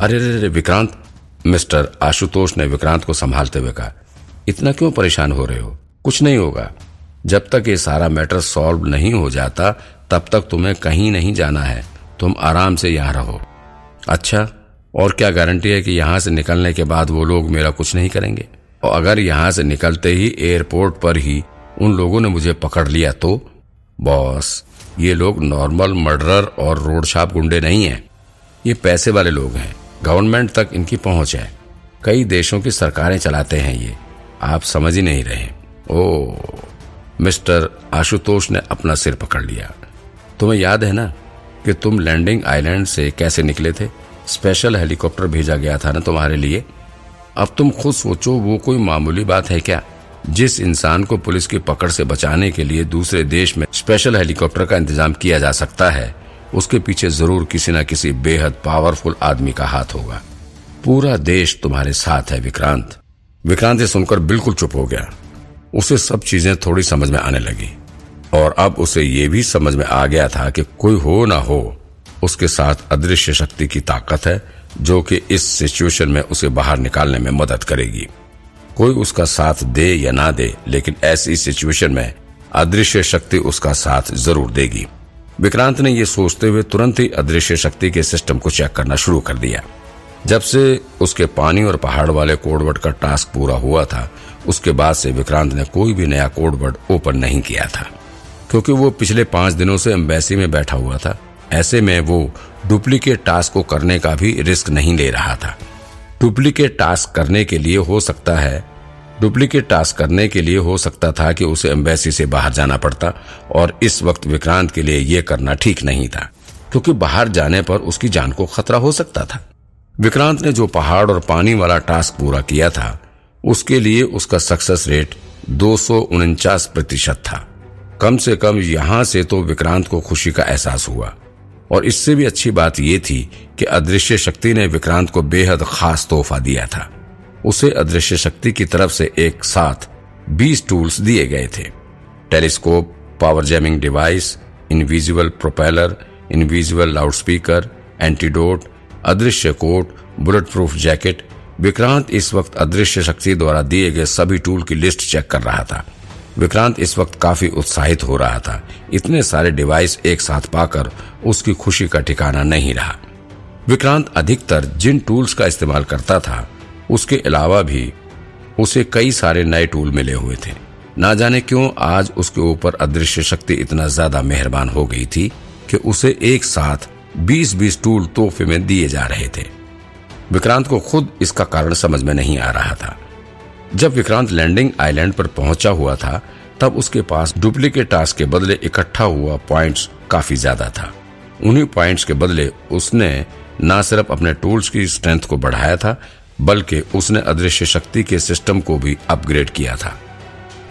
अरे रे रे विक्रांत, मिस्टर आशुतोष ने विक्रांत को संभालते हुए कहा, इतना क्यों परेशान हो रहे हो? कुछ नहीं होगा। जब तक ये सारा मैटर सॉल्व नहीं हो जाता, तब तक तुम्हें कहीं नहीं जाना है। तुम आराम से यहाँ रहो। अच्छा और क्या गारंटी है कि यहाँ से निकलने के बाद वो लोग मेरा कुछ नहीं करेंगे? और अगर यहाँ से निकलते ही एयरपोर्ट पर ही उन लोगों ने मुझे पकड़ लिया तो? बॉस, ये लोग नॉर्मल मर्डरर और रोड छाप गुंडे नहीं हैं। ये पैसे वाले लोग हैं। गवर्नमेंट तक इनकी पहुँच है। कई देशों की सरकारें चलाते हैं ये। आप समझ ही नहीं रहे। ओ, मिस्टर आशुतोष ने अपना सिर पकड़ लिया। तुम्हें याद है ना कि तुम लैंडिंग आइलैंड से कैसे निकले थे? स्पेशल हेलीकॉप्टर भेजा गया था ना तुम्हारे लिए? अब तुम खुद सोचो, वो कोई मामूली बात है क्या? जिस इंसान को पुलिस की पकड़ से बचाने के लिए दूसरे देश में स्पेशल हेलीकॉप्टर का इंतज़ाम किया जा सकता है उसके पीछे ज़रूर किसी न किसी बेहद पावरफुल आदमी का हाथ होगा। पूरा देश तुम्हारे साथ है, विक्रांत। विक्रांत ये सुनकर बिल्कुल चुप हो गया। उसे सब चीज़ें थोड़ी समझ में आने लगी। और अब उसे ये भी समझ में आ गया था कि कोई हो ना हो, उसके साथ अदृश्य शक्ति की ताकत है, जो कि इस सिचुएशन में उसे बाहर निकालने में मदद करेगी। कोई उसका साथ दे या ना दे, लेकिन ऐसी सिचुएशन में अदृश्य शक्ति उसका साथ ज़रूर देगी। विक्रांत ने यह सोचते हुए तुरंत ही अदृश्य शक्ति के सिस्टम को चेक करना शुरू कर दिया। जब से उसके पानी और पहाड़ वाले कोडवर्ड का टास्क पूरा हुआ था, उसके बाद से विक्रांत ने कोई भी नया कोडवर्ड ओपन नहीं किया था। क्योंकि वो पिछले पाँच दिनों से एम्बेसी में बैठा हुआ था, ऐसे में वो डुप्लीकेट टास्क को करने का भी रिस्क नहीं ले रहा था। डुप्लीकेट टास्क करने के लिए हो सकता है डुप्लीकेट टास्क करने के लिए हो सकता था कि उसे एम्बेसी से बाहर जाना पड़ता और इस वक्त विक्रांत के लिए यह करना ठीक नहीं था, क्योंकि बाहर जाने पर उसकी जान को खतरा हो सकता था। विक्रांत ने जो पहाड़ और पानी वाला टास्क पूरा किया था, उसके लिए उसका सक्सेस रेट दो सौ उनचास प्रतिशत था। कम से कम यहाँ से तो विक्रांत को खुशी का एहसास हुआ। और इससे भी अच्छी बात यह थी कि अदृश्य शक्ति ने विक्रांत को बेहद खास तोहफा दिया था। उसे अदृश्य शक्ति की तरफ़ से एक साथ 20 टूल्स दिए गए थे। Telescope, power jamming device, invisible propeller, invisible loudspeaker, antidote, अदृश्य coat bulletproof jacket. Vikrant इस वक्त अदृश्य शक्ति द्वारा दिए गए सभी टूल की लिस्ट चेक कर रहा था। विक्रांत इस वक्त काफ़ी उत्साहित हो रहा था। इतने सारे डिवाइस एक साथ पाकर उसकी खुशी का ठिकाना नहीं रहा। विक्रांत अधिकतर जिन टूल्स का इस्तेमाल करता था उसके अलावा भी उसे कई सारे नए टूल मिले हुए थे। ना जाने क्यों आज उसके ऊपर अदृश्य शक्ति इतना ज़्यादा मेहरबान हो गई थी कि उसे एक साथ 20-20 टूल तोहफे में दिए जा रहे थे। विक्रांत को खुद इसका कारण समझ में नहीं आ रहा था। जब विक्रांत लैंडिंग आइलैंड पर पहुँचा हुआ था, तब उसके पास डुप्लीकेट टास्क के बदले इकट्ठा हुआ पॉइंट्स काफ़ी ज़्यादा था। उन्हीं पॉइंट्स के बदले उसने न सिर्फ़ अपने टूल्स की स्ट्रेंथ को बढ़ाया था बल्कि उसने अदृश्य शक्ति के सिस्टम को भी अपग्रेड किया था।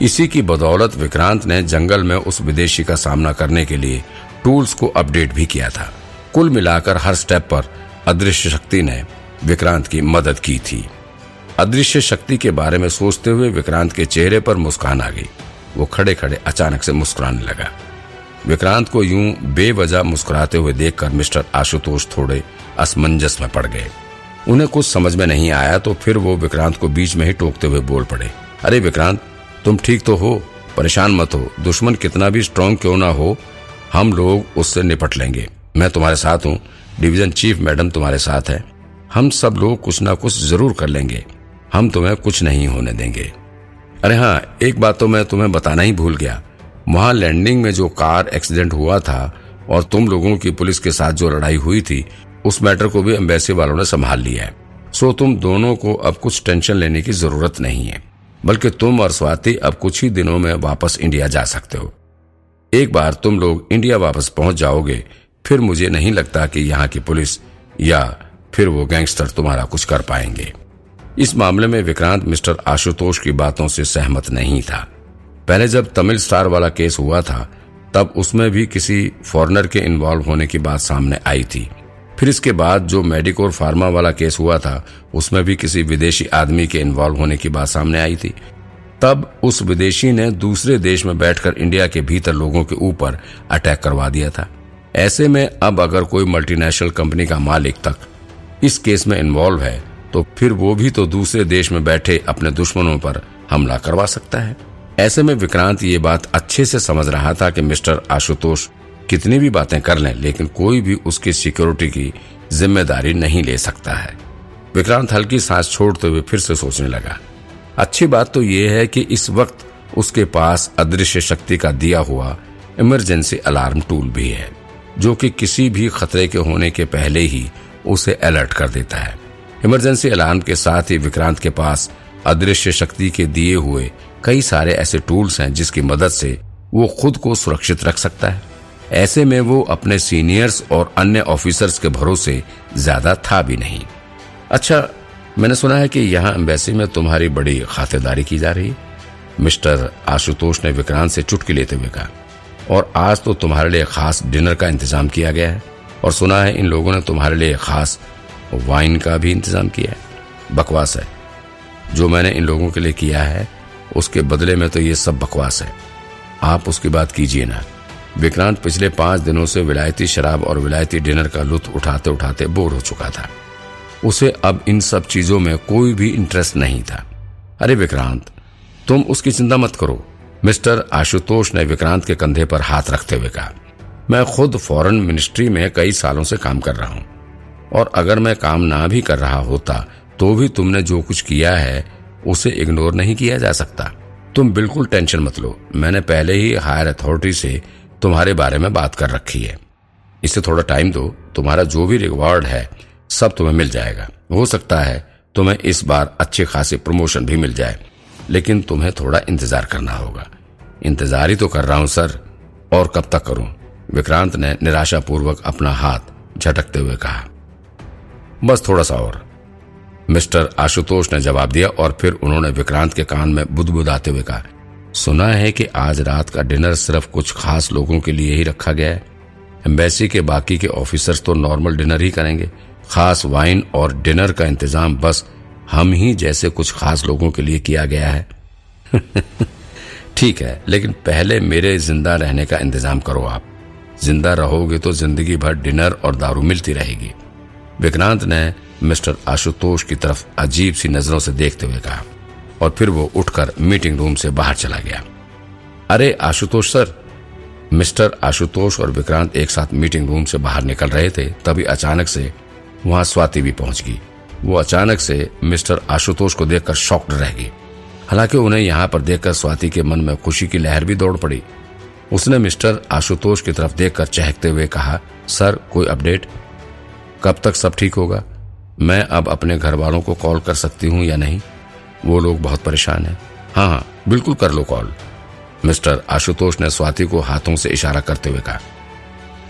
इसी की बदौलत विक्रांत ने जंगल में उस विदेशी का सामना करने के लिए टूल्स को अपडेट भी किया था। कुल मिलाकर हर स्टेप पर अदृश्य शक्ति ने विक्रांत की मदद की थी। अदृश्य शक्ति के बारे में सोचते हुए विक्रांत के चेहरे पर मुस्कान आ गई। वो खड़े खड़े अचानक से मुस्कुराने लगा। विक्रांत को यूँ बेवजह मुस्कुराते हुए देखकर मिस्टर आशुतोष थोड़े असमंजस में पड़ गए। उन्हें कुछ समझ में नहीं आया तो फिर वो विक्रांत को बीच में ही टोकते हुए बोल पड़े, अरे विक्रांत, तुम ठीक तो हो, परेशान मत हो, दुश्मन कितना भी स्ट्रांग क्यों ना हो, हम लोग उससे निपट लेंगे। मैं तुम्हारे साथ हूँ, डिवीज़न चीफ मैडम तुम्हारे साथ है। हम सब लोग कुछ ना कुछ ज़रूर कर लेंगे, हम तुम्हें कुछ नहीं होने देंगे। अरे हाँ एक बात तो मैं तुम्हें बताना ही भूल गया। वहाँ लैंडिंग में जो कार एक्सीडेंट हुआ था और तुम लोगों की पुलिस के साथ जो लड़ाई हुई थी उस मैटर को भी एम्बेसी वालों ने संभाल लिया है। सो तुम दोनों को अब कुछ टेंशन लेने की ज़रूरत नहीं है, बल्कि तुम और स्वाति अब कुछ ही दिनों में वापस इंडिया जा सकते हो। एक बार तुम लोग इंडिया वापस पहुँच जाओगे, फिर मुझे नहीं लगता कि यहाँ की पुलिस या फिर वो गैंगस्टर तुम्हारा कुछ कर पाएँगे। इस मामले में विक्रांत मिस्टर आशुतोष की बातों से सहमत नहीं था। पहले जब तमिल स्टार वाला केस हुआ था, तब उसमें भी किसी फॉरनर के इन्वॉल्व होने की बात सामने आई थी। फिर इसके बाद जो मेडिकोर फार्मा वाला केस हुआ था, उसमें भी किसी विदेशी आदमी के इन्वॉल्व होने की बात सामने आई थी। तब उस विदेशी ने दूसरे देश में बैठकर इंडिया के भीतर लोगों के ऊपर अटैक करवा दिया था। ऐसे में अब अगर कोई मल्टीनेशनल कंपनी का मालिक तक इस केस में इन्वॉल्व है तो फिर वो भी तो दूसरे देश में बैठे अपने दुश्मनों पर हमला करवा सकता है। ऐसे में विक्रांत ये बात अच्छे से समझ रहा था कि मिस्टर आशुतोष कितनी भी बातें कर लें, लेकिन कोई भी उसकी सिक्योरिटी की ज़िम्मेदारी नहीं ले सकता है। विक्रांत हल्की सांस छोड़ते हुए फिर से सोचने लगा। अच्छी बात तो यह है कि इस वक्त उसके पास अदृश्य शक्ति का दिया हुआ इमरजेंसी अलार्म टूल भी है, जो कि किसी भी खतरे के होने के पहले ही उसे अलर्ट कर देता है। इमरजेंसी अलार्म के साथ ही विक्रांत के पास अदृश्य शक्ति के दिए हुए कई सारे ऐसे टूल्स हैं जिसकी मदद से वो खुद को सुरक्षित रख सकता है। ऐसे में वो अपने सीनियर्स और अन्य ऑफिसर्स के भरोसे ज़्यादा था भी नहीं। अच्छा मैंने सुना है कि यहाँ एम्बेसी में तुम्हारी बड़ी खातिरदारी की जा रही। मिस्टर आशुतोष ने विक्रांत से चुटकी लेते हुए कहा, और आज तो तुम्हारे लिए खास डिनर का इंतज़ाम किया गया है, और सुना है इन लोगों ने तुम्हारे लिए खास वाइन का भी इंतज़ाम किया है। बकवास है। जो मैंने इन लोगों के लिए किया है, उसके बदले में तो ये सब बकवास है। आप उसकी बात कीजिए ना। विक्रांत पिछले पाँच दिनों से विलायती शराब और विलायती डिनर का लुत्फ उठाते उठाते बोर हो चुका था। उसे अब इन सब चीज़ों में कोई भी इंटरेस्ट नहीं था। अरे विक्रांत, तुम उसकी चिंता मत करो। मिस्टर आशुतोष ने विक्रांत के कंधे पर हाथ रखते हुए कहा, मैं खुद फॉरेन मिनिस्ट्री में कई सालों से काम कर रहा हूँ। और अगर मैं काम ना भी कर रहा होता तो भी तुमने जो कुछ किया है, उसे इग्नोर नहीं किया जा सकता। तुम बिल्कुल टेंशन मत लो। मैंने पहले ही हायर अथॉरिटी से तुम्हारे बारे में बात कर रखी है। इसे थोड़ा टाइम दो। तुम्हारा जो भी रिवॉर्ड है, सब तुम्हें मिल जाएगा। हो सकता है तुम्हें इस बार अच्छे खासे प्रमोशन भी मिल जाए, लेकिन तुम्हें थोड़ा इंतज़ार करना होगा। इंतज़ार ही तो कर रहा हूँ, सर। और कब तक करूँ? विक्रांत ने निराशापूर्वक अपना हाथ झटकते हुए कहा। बस थोड़ा सा और। मिस्टर आशुतोष ने जवाब दिया और फिर उन्होंने विक्रांत के कान में बुदबुदाते हुए कहा सुना है कि आज रात का डिनर सिर्फ़ कुछ खास लोगों के लिए ही रखा गया है। एम्बेसी के बाकी के ऑफिसर्स तो नॉर्मल डिनर ही करेंगे। खास वाइन और डिनर का इंतज़ाम बस हम ही जैसे कुछ खास लोगों के लिए किया गया है। ठीक है, लेकिन पहले मेरे ज़िंदा रहने का इंतज़ाम करो आप। ज़िंदा रहोगे तो ज़िंदगी भर डिनर और दारू मिलती रहेगी। विक्रांत ने मिस्टर आशुतोष की तरफ़ अजीब सी नज़रों से देखते हुए कहा और फिर वो उठकर मीटिंग रूम से बाहर चला गया। अरे, आशुतोष सर। मिस्टर आशुतोष और विक्रांत एक साथ मीटिंग रूम से बाहर निकल रहे थे, तभी अचानक से वहाँ स्वाति भी पहुँच गई। वो अचानक से मिस्टर आशुतोष को देखकर शॉक्ड रह गई। हालाँकि उन्हें यहाँ पर देखकर स्वाति के मन में खुशी की लहर भी दौड़ पड़ी। उसने मिस्टर आशुतोष की तरफ़ देखकर चहकते हुए कहा, सर, कोई अपडेट? कब तक सब ठीक होगा? मैं अब अपने घर वालों को कॉल कर सकती हूँ या नहीं? वो लोग बहुत परेशान हैं। हाँ हाँ बिल्कुल कर लो कॉल। मिस्टर आशुतोष ने स्वाति को हाथों से इशारा करते हुए कहा।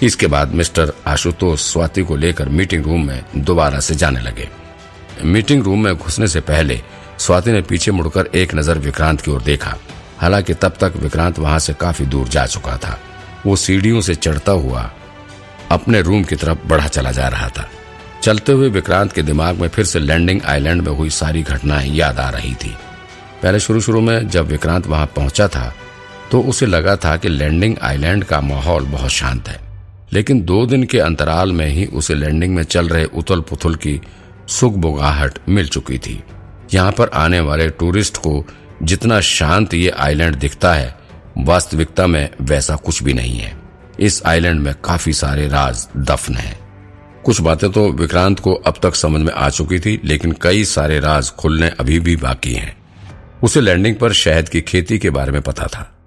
इसके बाद मिस्टर आशुतोष स्वाति को लेकर मीटिंग रूम में दोबारा से जाने लगे। मीटिंग रूम में घुसने से पहले स्वाति ने पीछे मुड़कर एक नज़र विक्रांत की ओर देखा। हालाँकि तब तक विक्रांत वहाँ से काफ़ी दूर जा चुका था। वो सीढ़ियों से चढ़ता हुआ अपने रूम की तरफ़ बढ़ा चला जा रहा था। चलते हुए विक्रांत के दिमाग में फिर से लैंडिंग आइलैंड में हुई सारी घटनाएँ याद आ रही थी। पहले शुरू शुरू में जब विक्रांत वहाँ पहुँचा था तो उसे लगा था कि लैंडिंग आइलैंड का माहौल बहुत शांत है। लेकिन दो दिन के अंतराल में ही उसे लैंडिंग में चल रहे उथल पुथल की सुगबुगाहट मिल चुकी थी। यहाँ पर आने वाले टूरिस्ट को जितना शांत ये आइलैंड दिखता है, वास्तविकता में वैसा कुछ भी नहीं है। इस आइलैंड में काफ़ी सारे राज दफन हैं। कुछ बातें तो विक्रांत को अब तक समझ में आ चुकी थी, लेकिन कई सारे राज खुलने अभी भी बाकी हैं। उसे लैंडिंग पर शहद की खेती के बारे में पता था।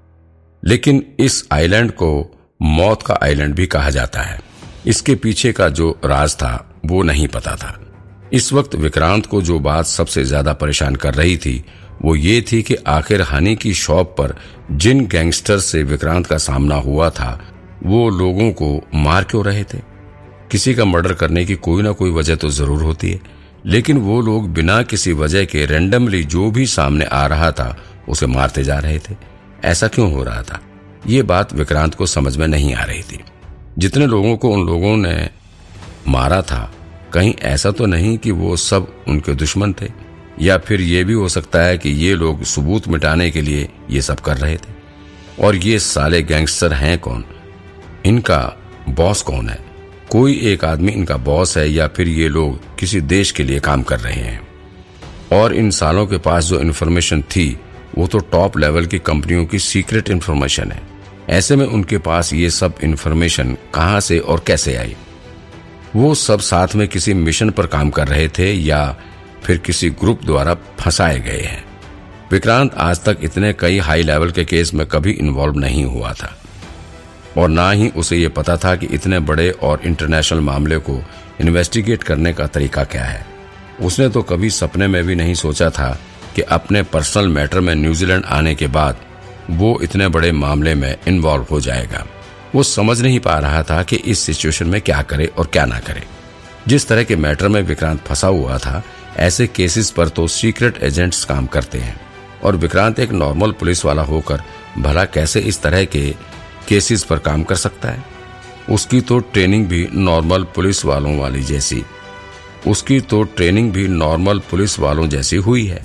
लेकिन इस आइलैंड को मौत का आइलैंड भी कहा जाता है। इसके पीछे का जो राज था, वो नहीं पता था। इस वक्त विक्रांत को जो बात सबसे ज़्यादा परेशान कर रही थी, वो ये थी कि आखिर हनी की शॉप पर जिन गैंगस्टर से विक्रांत का सामना हुआ था, वो लोगों को मार क्यों रहे थे? किसी का मर्डर करने की कोई ना कोई वजह तो ज़रूर होती है। लेकिन वो लोग बिना किसी वजह के रेंडमली जो भी सामने आ रहा था, उसे मारते जा रहे थे। ऐसा क्यों हो रहा था? ये बात विक्रांत को समझ में नहीं आ रही थी। जितने लोगों को उन लोगों ने मारा था, कहीं ऐसा तो नहीं कि वो सब उनके दुश्मन थे। या फिर ये भी हो सकता है कि ये लोग सबूत मिटाने के लिए ये सब कर रहे थे। और ये साले गैंगस्टर हैं कौन? इनका बॉस कौन है? कोई एक आदमी इनका बॉस है या फिर ये लोग किसी देश के लिए काम कर रहे हैं। और इन सालों के पास जो इन्फॉर्मेशन थी, वो तो टॉप लेवल की कंपनियों की सीक्रेट इन्फॉर्मेशन है। ऐसे में उनके पास ये सब इन्फॉर्मेशन कहाँ से और कैसे आई? वो सब साथ में किसी मिशन पर काम कर रहे थे या फिर किसी ग्रुप द्वारा फंसाए गए हैं। विक्रांत आज तक इतने कई हाई लेवल के केस में कभी इन्वॉल्व नहीं हुआ था। और ना ही उसे ये पता था कि इतने बड़े और इंटरनेशनल मामले को इन्वेस्टिगेट करने का तरीका क्या है। उसने तो कभी सपने में भी नहीं सोचा था कि अपने पर्सनल मैटर में न्यूजीलैंड आने के बाद वो इतने बड़े मामले में इन्वॉल्व हो जाएगा। वो समझ नहीं पा रहा था कि इस सिचुएशन में क्या करे और क्या ना करे। जिस तरह के मैटर में विक्रांत फंसा हुआ था, ऐसे केसेस पर तो सीक्रेट एजेंट्स काम करते हैं। और विक्रांत एक नॉर्मल पुलिस वाला होकर, भला कैसे इस तरह के केसेस पर काम कर सकता है। उसकी तो ट्रेनिंग भी नॉर्मल पुलिस वालों वाली जैसी। उसकी तो ट्रेनिंग भी नॉर्मल पुलिस वालों जैसी हुई है।